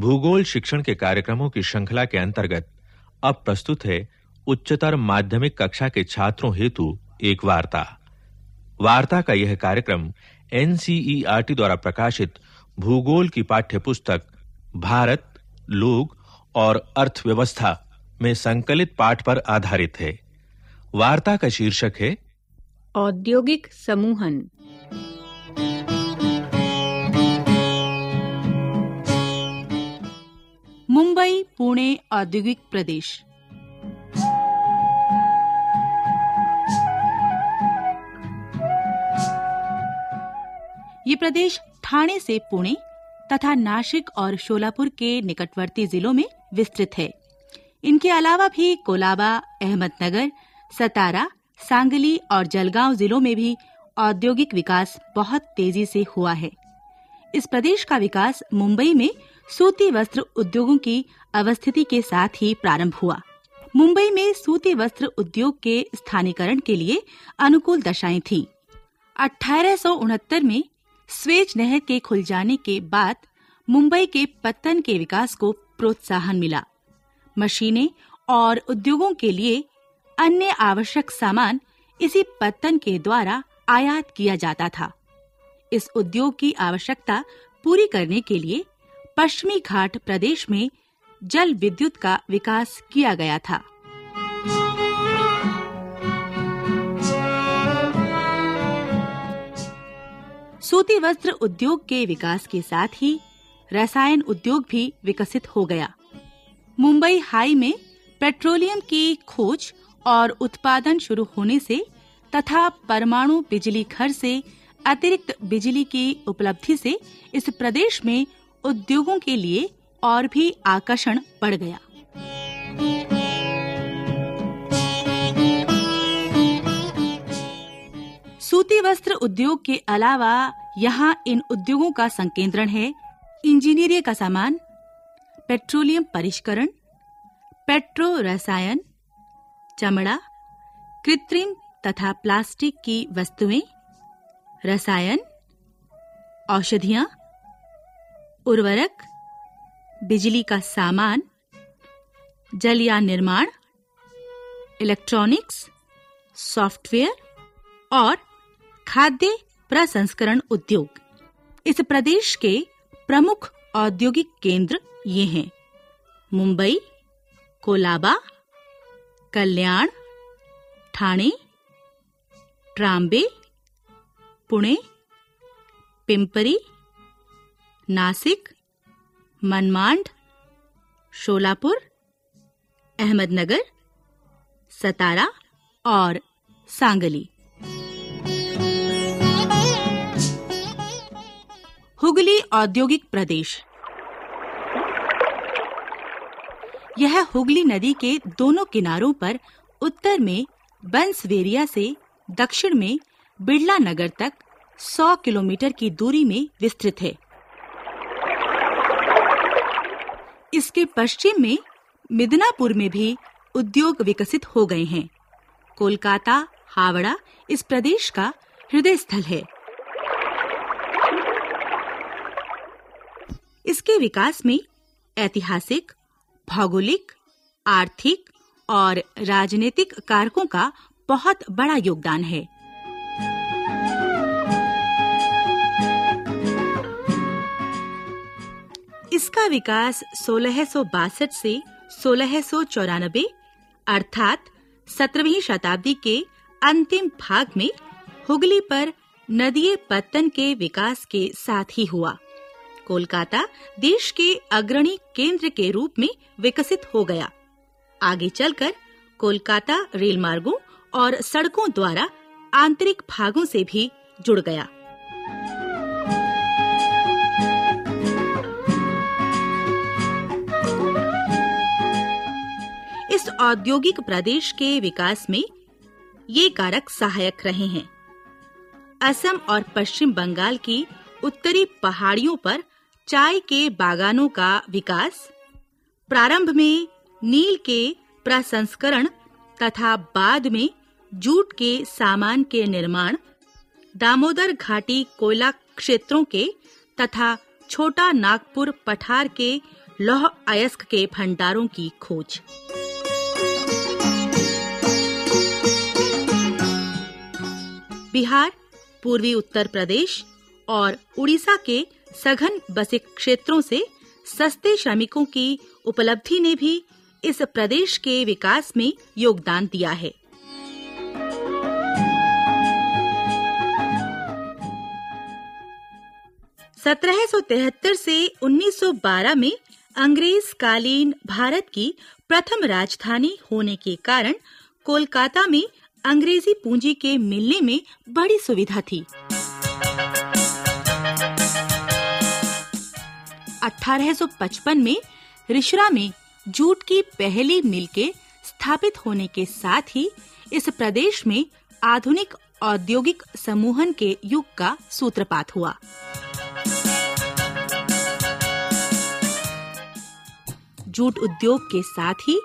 भूगोल शिक्षण के कार्यक्रमों की श्रृंखला के अंतर्गत अब प्रस्तुत है उच्चतर माध्यमिक कक्षा के छात्रों हेतु एक वार्ता। वार्ता का यह कार्यक्रम एनसीईआरटी द्वारा प्रकाशित भूगोल की पाठ्य पुस्तक भारत, लोग और अर्थव्यवस्था में संकलित पाठ पर आधारित है। वार्ता का शीर्षक है औद्योगिक समूहन। मुंबई, पुणे, औद्योगिक प्रदेश। ये प्रदेश ठाणे से पुणे तथा नासिक और शोलापुर के निकटवर्ती जिलों में विस्तृत है। इनके अलावा भी कोलाबा, अहमदनगर, सतारा, सांगली और जलगांव जिलों में भी औद्योगिक विकास बहुत तेज़ी से हुआ है। इस प्रदेश का विकास मुंबई में सूती वस्त्र उद्योगों की अवस्थिति के साथ ही प्रारंभ हुआ। मुंबई में सूती वस्त्र उद्योग के स्थानीकरण के लिए अनुकूल दशाएँ थीं। अठारह सौ उनहत्तर में स्वेज नहर के खुल जाने के बाद मुंबई के पत्तन के विकास को प्रोत्साहन मिला। मशीनें और उद्योगों के लिए अन्य आवश्यक सामान इसी पत्तन के द्वारा आयात किया जाता था। इस उद्योग की आवश्यकता पूरी करने के लिए पश्चिमी घाट प्रदेश में जल विद्युत का विकास किया गया था। सूती वस्त्र उद्योग के विकास के साथ ही रसायन उद्योग भी विकसित हो गया। मुंबई हाई में पेट्रोलियम की खोज और उत्पादन शुरू होने से तथा परमाणु बिजली घर से अतिरिक्त बिजली की उपलब्धि से इस प्रदेश में उद्योगों के लिए और भी आकर्षण बढ़ गया। सूती वस्त्र उद्योग के अलावा यहाँ इन उद्योगों का संकेंद्रण है। इंजीनियरिंग का सामान, पेट्रोलियम परिष्करण, पेट्रो रसायन, चमड़ा, कृत्रिम तथा प्लास्टिक की वस्तुएँ, रसायन, औषधियाँ उर्वरक, बिजली का सामान जलयान निर्माण इलेक्ट्रॉनिक्स सॉफ्टवेयर और खाद्य प्रसंस्करण उद्योग। इस प्रदेश के प्रमुख औद्योगिक केंद्र ये हैं। मुंबई, कोलाबा, कल्याण, ठाणे ट्राम्बे पुणे, पिंपरी नासिक, मनमांड, शोलापुर, अहमदनगर, सतारा और सांगली। हुगली औद्योगिक प्रदेश। यह हुगली नदी के दोनों किनारों पर उत्तर में बंसवेरिया से दक्षिण में बिड़ला नगर तक 100 किलोमीटर की दूरी में विस्तृत है। इसके पश्चिम में मिदनापुर में भी उद्योग विकसित हो गए हैं। कोलकाता, हावड़ा इस प्रदेश का हृदय स्थल है। इसके विकास में ऐतिहासिक, भौगोलिक, आर्थिक और राजनीतिक कारकों का बहुत बड़ा योगदान है। इसका विकास 1662 से सोलह अर्थात 17वीं शताब्दी के अंतिम भाग में हुगली पर नदीय पत्तन के विकास के साथ ही हुआ। कोलकाता देश के अग्रणी केंद्र के रूप में विकसित हो गया। आगे चलकर कोलकाता रेल मार्गों और सड़कों द्वारा आंतरिक भागों से भी जुड़ गया। औद्योगिक प्रदेश के विकास में ये कारक सहायक रहे हैं। असम और पश्चिम बंगाल की उत्तरी पहाड़ियों पर चाय के बागानों का विकास, प्रारंभ में नील के प्रसंस्करण तथा बाद में जूट के सामान के निर्माण, दामोदर घाटी कोयला क्षेत्रों के तथा छोटा नागपुर पठार के लौह अयस्क के भंडारों की खोज। बिहार, पूर्वी उत्तर प्रदेश और उड़ीसा के सघन बसे क्षेत्रों से सस्ते श्रमिकों की उपलब्धि ने भी इस प्रदेश के विकास में योगदान दिया है। सत्रह सौ तिहत्तर से 1912 में अंग्रेज़ कालीन भारत की प्रथम राजधानी होने के कारण कोलकाता में अंग्रेज़ी पूंजी के मिलने में बड़ी सुविधा थी। 1855 में रिशरा में जूट की पहली मिल के स्थापित होने के साथ ही इस प्रदेश में आधुनिक औद्योगिक समूहन के युग का सूत्रपात हुआ। जूट उद्योग के साथ ही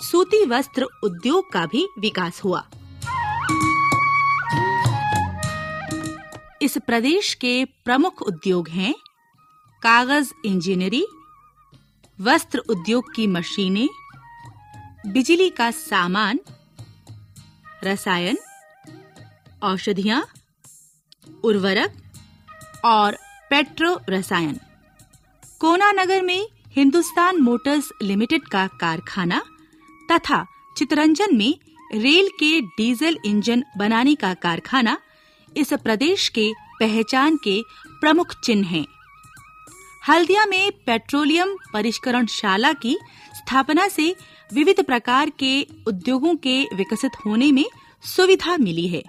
सूती वस्त्र उद्योग का भी विकास हुआ। इस प्रदेश के प्रमुख उद्योग हैं कागज़ इंजीनियरी, वस्त्र उद्योग की मशीनें, बिजली का सामान, रसायन, औषधियाँ, उर्वरक और पेट्रो रसायन। कोना नगर में हिंदुस्तान मोटर्स लिमिटेड का कारखाना तथा चितरंजन में रेल के डीजल इंजन बनाने का कारखाना इस प्रदेश के पहचान के प्रमुख चिन्ह हैं। हल्दिया में पेट्रोलियम परिष्करण शाला की स्थापना से विविध प्रकार के उद्योगों के विकसित होने में सुविधा मिली है।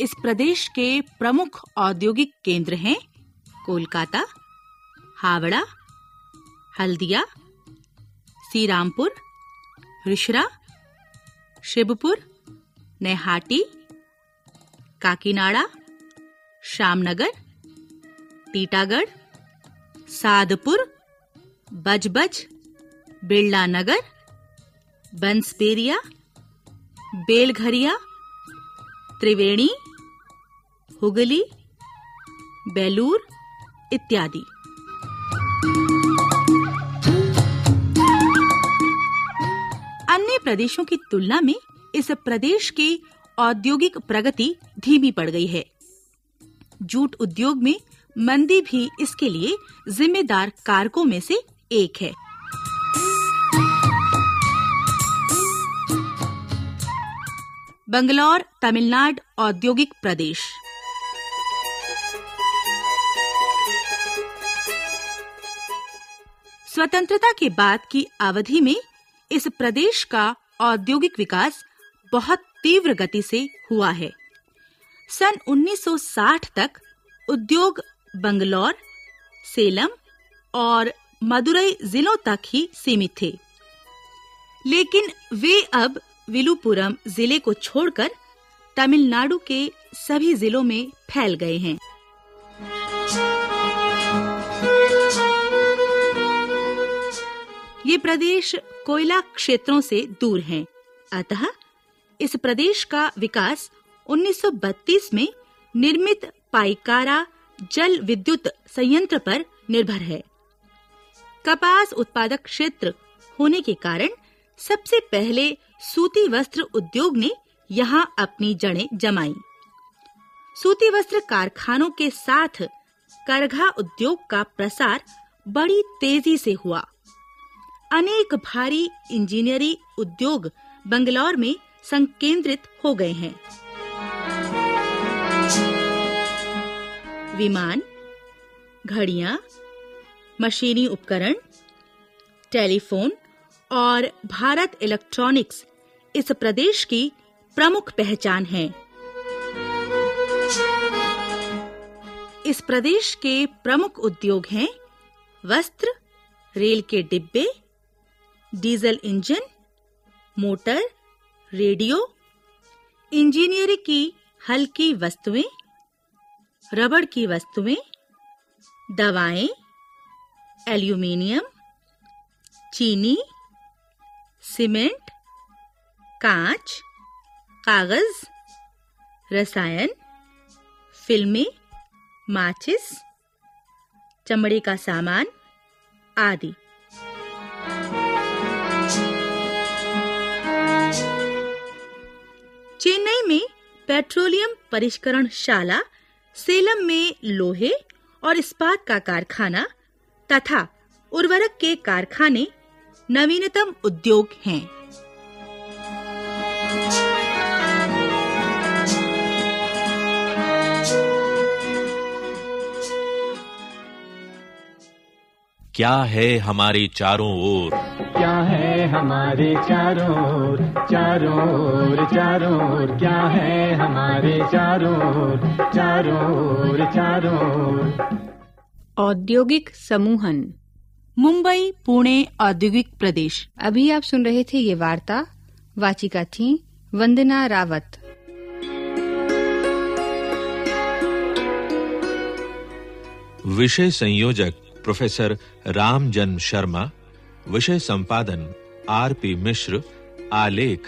इस प्रदेश के प्रमुख औद्योगिक केंद्र हैं कोलकाता, हावड़ा, हल्दिया सीरामपुर रिशरा शिवपुर, नेहाटी, काकीनाडा श्यामनगर टीटागढ़ सादपुर बजबज बिरला नगर बंसपेरिया, बेलघरिया, त्रिवेणी, हुगली, बेलूर इत्यादि। प्रदेशों की तुलना में इस प्रदेश की औद्योगिक प्रगति धीमी पड़ गई है। जूट उद्योग में मंदी भी इसके लिए जिम्मेदार कारकों में से एक है। बंगलौर, तमिलनाडु औद्योगिक प्रदेश। स्वतंत्रता के बाद की अवधि में इस प्रदेश का औद्योगिक विकास बहुत तीव्र गति से हुआ है। सन 1960 तक उद्योग बंगलौर, सेलम और मदुरई जिलों तक ही सीमित थे। लेकिन वे अब विलुपुरम ज़िले को छोड़कर तमिलनाडु के सभी जिलों में फैल गए हैं। ये प्रदेश कोयला क्षेत्रों से दूर हैं। अतः इस प्रदेश का विकास 1932 में निर्मित पाइकारा जल विद्युत संयंत्र पर निर्भर है। कपास उत्पादक क्षेत्र होने के कारण सबसे पहले सूती वस्त्र उद्योग ने यहाँ अपनी जड़ें जमाई। सूती वस्त्र कारखानों के साथ करघा उद्योग का प्रसार बड़ी तेज़ी से हुआ। अनेक भारी इंजीनियरी उद्योग बंगलौर में संकेंद्रित हो गए हैं। विमान, घड़ियाँ, मशीनी उपकरण, टेलीफोन और भारत इलेक्ट्रॉनिक्स इस प्रदेश की प्रमुख पहचान है। इस प्रदेश के प्रमुख उद्योग हैं वस्त्र, रेल के डिब्बे diesel engine, motor, radio engineering की हल्की वस्तुएँ, रबड़ की वस्तुएँ, दवाएँ, एल्यूमिनियम, चीनी, सीमेंट, कांच, कागज़, रसायन, फ़िल्में, माचिस, चमड़े का सामान आदि। चेन्नई में पेट्रोलियम परिष्करण शाला सेलम में लोहे और इस्पात का कारखाना तथा उर्वरक के कारखाने नवीनतम उद्योग हैं। क्या है हमारे चारों ओर? क्या है हमारे चारों ओर चारों ओर चारों ओर क्या है हमारे चारों ओर चारों ओर चारों ओर। औद्योगिक समूहन मुंबई पुणे औद्योगिक प्रदेश। अभी आप सुन रहे थे ये वार्ता वाचिका थी वंदना रावत। विषय संयोजक प्रोफेसर रामजन शर्मा विषय संपादन आर पी मिश्र, आलेख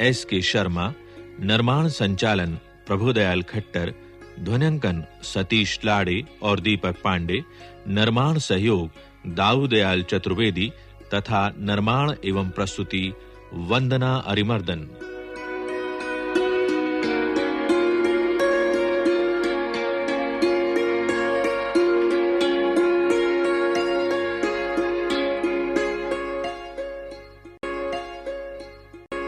एस के शर्मा, निर्माण संचालन प्रभुदयाल खट्टर, ध्वनिंकन सतीश लाड़े और दीपक पांडे, निर्माण सहयोग दाऊदयाल चतुर्वेदी तथा निर्माण एवं प्रस्तुति वंदना अरिमर्दन।